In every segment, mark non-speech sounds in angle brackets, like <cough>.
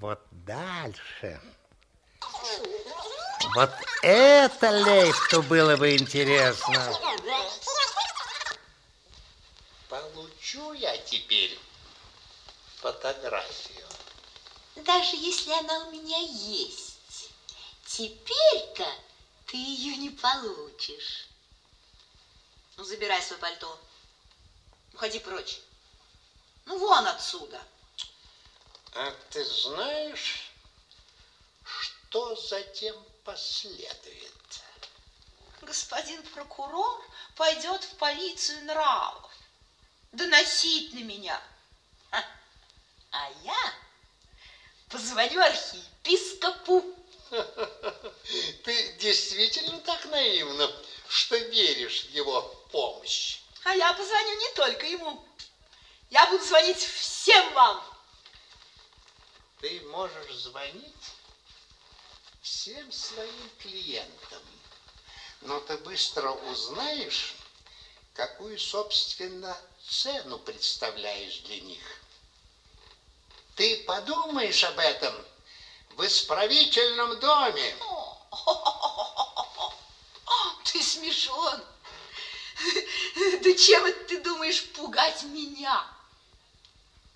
вот дальше. Вот это лейфту было бы интересно. Получу я теперь фотографию. Даже если она у меня есть, теперь-то ты ее не получишь. Ну, забирай свое пальто. Уходи прочь. Ну, вон отсюда. А ты знаешь, что затем последует? Господин прокурор пойдет в полицию нравов доносить на меня. А я позвоню архиепископу. <laughs> Ты действительно так наивна, что веришь в его помощь? А я позвоню не только ему. Я буду звонить всем вам. Ты можешь звонить всем своим клиентам, но ты быстро узнаешь, какую, собственно, цену представляешь для них. Ты подумаешь об этом в исправительном доме. <laughs> Ты смешон. <laughs> Да чем это ты думаешь пугать меня?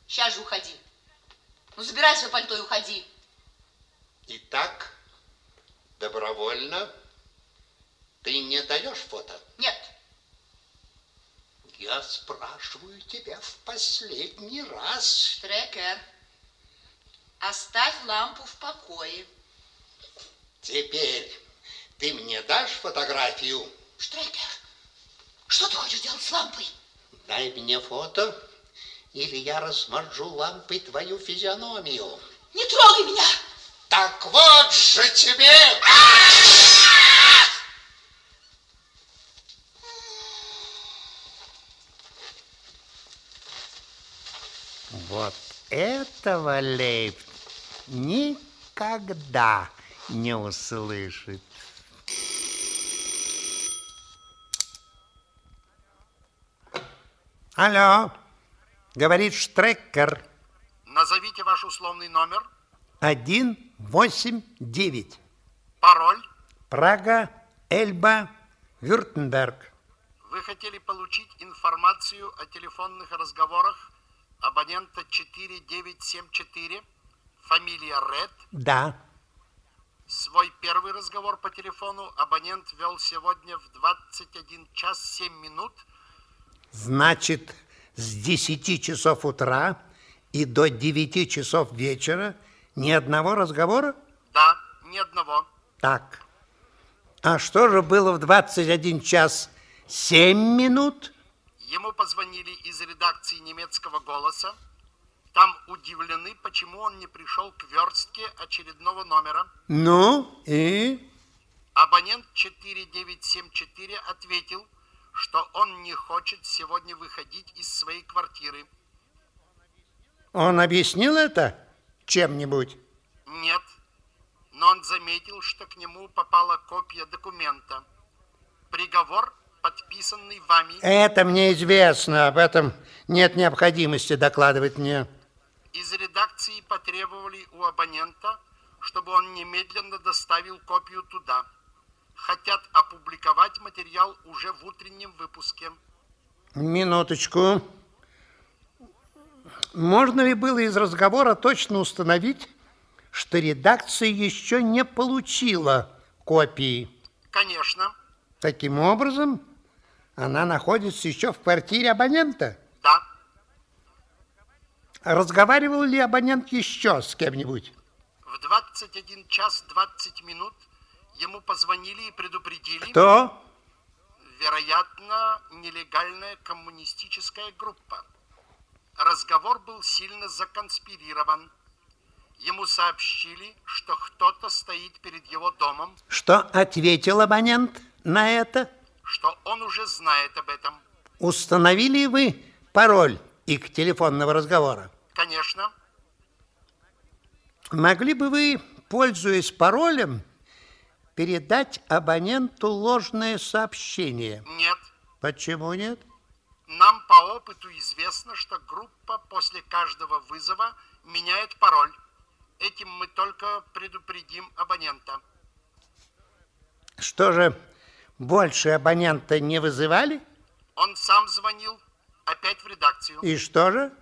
Сейчас же уходи. Ну, забирай свое пальто и уходи. Итак, добровольно ты не даешь фото? Нет. Я спрашиваю тебя в последний раз. Штрекер, оставь лампу в покое. Теперь ты мне дашь фотографию? Штрекер, что ты хочешь делать с лампой? Дай мне фото, или я размажу лампой твою физиономию. Не трогай меня! Так вот же тебе! Вот этого Лейб никогда не услышит. Алло, говорит Штрекер. Назовите ваш условный номер. Один, восемь, девять. Пароль. Прага, Эльба, Вюртенберг. Вы хотели получить информацию о телефонных разговорах абонента 4974, фамилия Ред. Да. Свой первый разговор по телефону абонент вел сегодня в 21 час 7 минут. Значит, с 10 часов утра и до 9 часов вечера ни одного разговора? Да, ни одного. Так. А что же было в 21 час 7 минут? Ему позвонили из редакции немецкого голоса. Там удивлены, почему он не пришел к верстке очередного номера. Ну и? Абонент 4974 ответил, что он не хочет сегодня выходить из своей квартиры. Он объяснил это чем-нибудь? Нет, но он заметил, что к нему попала копия документа. Приговор, подписанный вами. Это мне известно, об этом нет необходимости докладывать мне. Из редакции потребовали у абонента, чтобы он немедленно доставил копию туда. Хотят опубликовать материал уже в утреннем выпуске. Минуточку. Можно ли было из разговора точно установить, что редакция еще не получила копии? Конечно. Таким образом, она находится еще в квартире абонента? Да. Разговаривал ли абонент еще с кем-нибудь? В 21 час 20 минут ему позвонили и предупредили... Кто? Вероятно, нелегальная коммунистическая группа. Разговор был сильно законспирирован. Ему сообщили, что кто-то стоит перед его домом. Что ответил абонент на это? Что он уже знает об этом. Установили вы пароль их телефонного разговора? Конечно. Могли бы вы, пользуясь паролем, передать абоненту ложное сообщение? Нет. Почему нет? Нам по опыту известно, что группа после каждого вызова меняет пароль. Эти Этим мы только предупредим абонента. Что же, больше абонента не вызывали? Он сам звонил опять в редакцию. И что же?